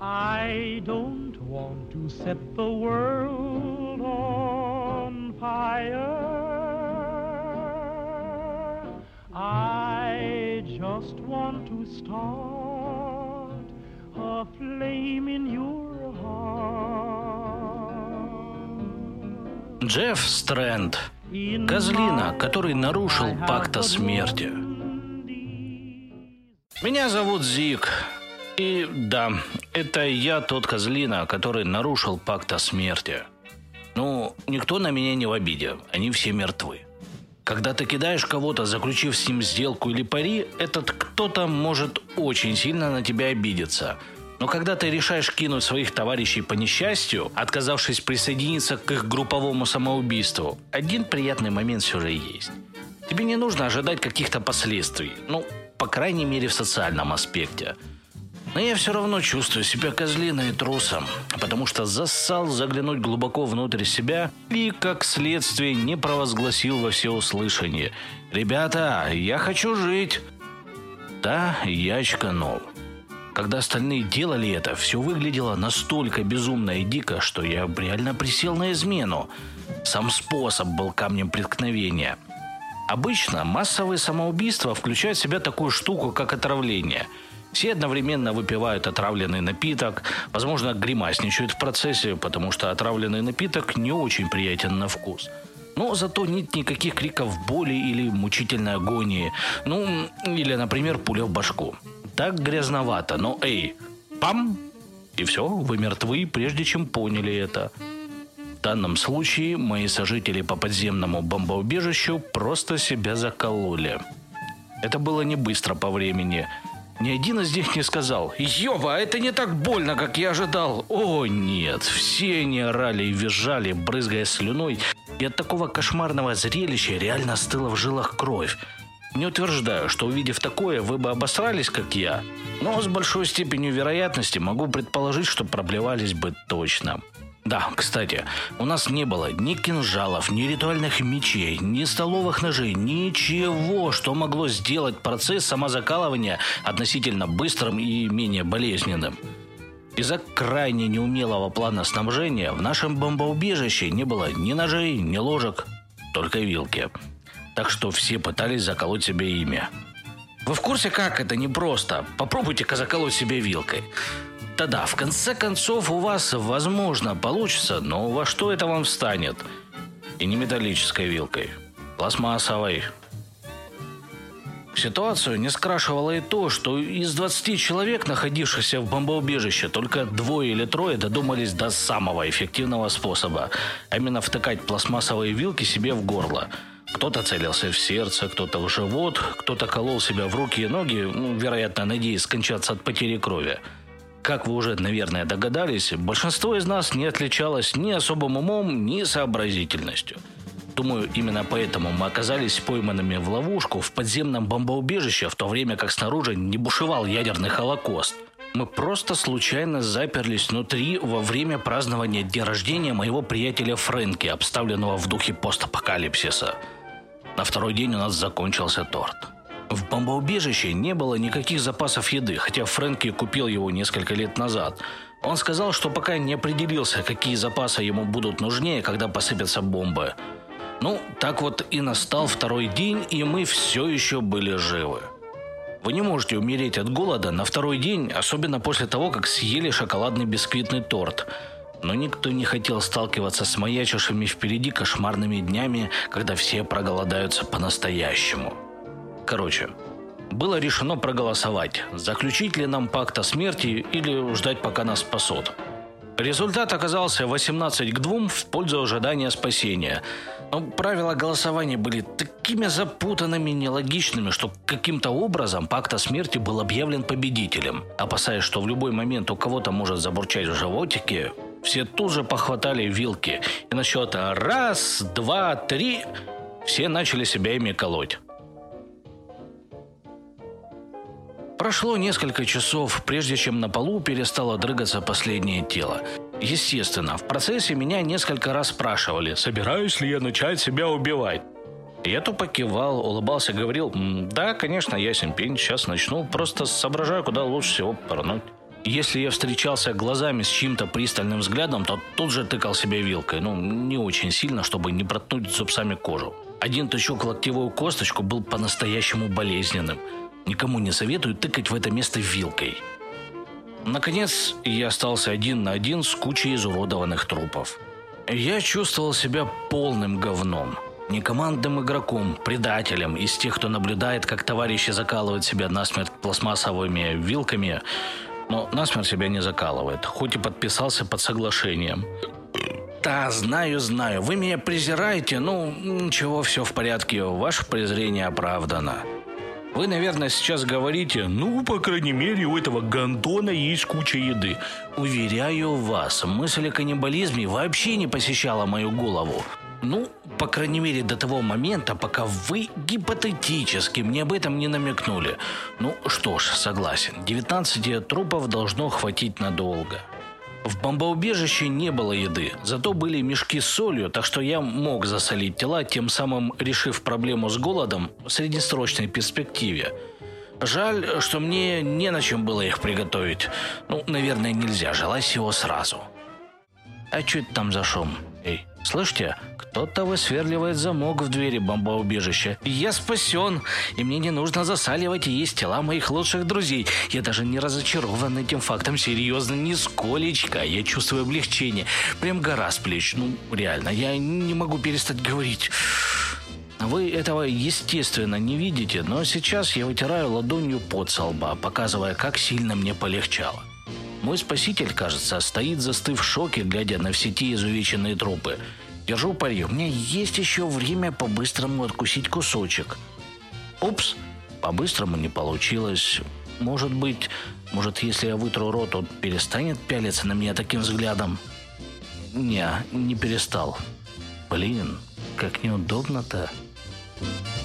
I don't want to set the world on fire. I just want to start a flame in your heart. Джефф Стрэнд. Козлина, который нарушил пакт о смерти. Меня зовут Зик. И да, это я тот козлина, который нарушил пакт о смерти. Ну, никто на меня не в обиде, они все мертвы. Когда ты кидаешь кого-то, заключив с ним сделку или пари, этот кто-то может очень сильно на тебя обидеться. Но когда ты решаешь кинуть своих товарищей по несчастью, отказавшись присоединиться к их групповому самоубийству, один приятный момент все же есть. Тебе не нужно ожидать каких-то последствий. Ну, по крайней мере, в социальном аспекте. Но я все равно чувствую себя козлиной и трусом, потому что зассал заглянуть глубоко внутрь себя и, как следствие, не провозгласил во всеуслышание. «Ребята, я хочу жить!» Да, я очканул. Когда остальные делали это, все выглядело настолько безумно и дико, что я реально присел на измену. Сам способ был камнем преткновения. Обычно массовые самоубийства включают в себя такую штуку, как отравление – все одновременно выпивают отравленный напиток, возможно, гримасничают в процессе, потому что отравленный напиток не очень приятен на вкус. Но зато нет никаких криков боли или мучительной агонии. Ну, или, например, пуля в башку. Так грязновато, но эй, пам! И все, вы мертвы, прежде чем поняли это. В данном случае мои сожители по подземному бомбоубежищу просто себя закололи. Это было не быстро по времени – ни один из них не сказал «Ёба, это не так больно, как я ожидал!» О, нет, все они орали и визжали, брызгая слюной, и от такого кошмарного зрелища реально стыла в жилах кровь. Не утверждаю, что увидев такое, вы бы обосрались, как я, но с большой степенью вероятности могу предположить, что проблевались бы точно. Да, кстати, у нас не было ни кинжалов, ни ритуальных мечей, ни столовых ножей, ничего, что могло сделать процесс самозакалывания относительно быстрым и менее болезненным. Из-за крайне неумелого плана снабжения в нашем бомбоубежище не было ни ножей, ни ложек, только вилки. Так что все пытались заколоть себе имя. Вы в курсе, как это непросто? Попробуйте-ка заколоть себе вилкой. Да-да, в конце концов у вас, возможно, получится, но во что это вам встанет? И не металлической вилкой, пластмассовой. Ситуацию не скрашивало и то, что из 20 человек, находившихся в бомбоубежище, только двое или трое додумались до самого эффективного способа, а именно втыкать пластмассовые вилки себе в горло. Кто-то целился в сердце, кто-то в живот, кто-то колол себя в руки и ноги, ну, вероятно, надеясь скончаться от потери крови. Как вы уже, наверное, догадались, большинство из нас не отличалось ни особым умом, ни сообразительностью. Думаю, именно поэтому мы оказались пойманными в ловушку в подземном бомбоубежище, в то время как снаружи не бушевал ядерный холокост. Мы просто случайно заперлись внутри во время празднования дня рождения моего приятеля Фрэнки, обставленного в духе постапокалипсиса. На второй день у нас закончился торт. В бомбоубежище не было никаких запасов еды, хотя Фрэнки купил его несколько лет назад. Он сказал, что пока не определился, какие запасы ему будут нужнее, когда посыпятся бомбы. Ну, так вот и настал второй день, и мы все еще были живы. Вы не можете умереть от голода на второй день, особенно после того, как съели шоколадный бисквитный торт. Но никто не хотел сталкиваться с маячившими впереди кошмарными днями, когда все проголодаются по-настоящему. Короче, было решено проголосовать, заключить ли нам пакт о смерти или ждать, пока нас спасут. Результат оказался 18 к 2 в пользу ожидания спасения. Но правила голосования были такими запутанными и нелогичными, что каким-то образом пакт о смерти был объявлен победителем. Опасаясь, что в любой момент у кого-то может забурчать в животике, все тут же похватали вилки. И на счет раз, два, три все начали себя ими колоть. Прошло несколько часов, прежде чем на полу перестало дрыгаться последнее тело. Естественно, в процессе меня несколько раз спрашивали, собираюсь ли я начать себя убивать. Я то покивал, улыбался, говорил, да, конечно, ясен пень, сейчас начну, просто соображаю, куда лучше всего порнуть. Если я встречался глазами с чьим-то пристальным взглядом, то тут же тыкал себя вилкой. Ну, не очень сильно, чтобы не проткнуть зубцами кожу. Один тычок локтевую косточку был по-настоящему болезненным. Никому не советую тыкать в это место вилкой. Наконец, я остался один на один с кучей изуродованных трупов. Я чувствовал себя полным говном. Не командным игроком, предателем из тех, кто наблюдает, как товарищи закалывают себя насмерть пластмассовыми вилками, но насмерть себя не закалывает, хоть и подписался под соглашением. Да, знаю, знаю. Вы меня презираете. Ну, ничего, все в порядке. Ваше презрение оправдано. Вы, наверное, сейчас говорите, ну, по крайней мере, у этого гандона есть куча еды. Уверяю вас, мысль о каннибализме вообще не посещала мою голову. Ну, по крайней мере, до того момента, пока вы гипотетически мне об этом не намекнули. Ну, что ж, согласен. 19 трупов должно хватить надолго. В бомбоубежище не было еды, зато были мешки с солью, так что я мог засолить тела, тем самым решив проблему с голодом в среднесрочной перспективе. Жаль, что мне не на чем было их приготовить. Ну, наверное, нельзя желать всего сразу. А что это там за шум? Эй, слышите? Кто-то высверливает замок в двери бомбоубежища. Я спасен, и мне не нужно засаливать и есть тела моих лучших друзей. Я даже не разочарован этим фактом, серьезно, нисколечко. Я чувствую облегчение. Прям гора с плеч. Ну, реально, я не могу перестать говорить. Вы этого, естественно, не видите, но сейчас я вытираю ладонью под со лба, показывая, как сильно мне полегчало. Мой спаситель, кажется, стоит застыв в шоке, глядя на все те изувеченные трупы. Держу пари, у меня есть еще время по-быстрому откусить кусочек. Упс, по-быстрому не получилось. Может быть, может, если я вытру рот, он перестанет пялиться на меня таким взглядом? Не, не перестал. Блин, как неудобно-то. thank you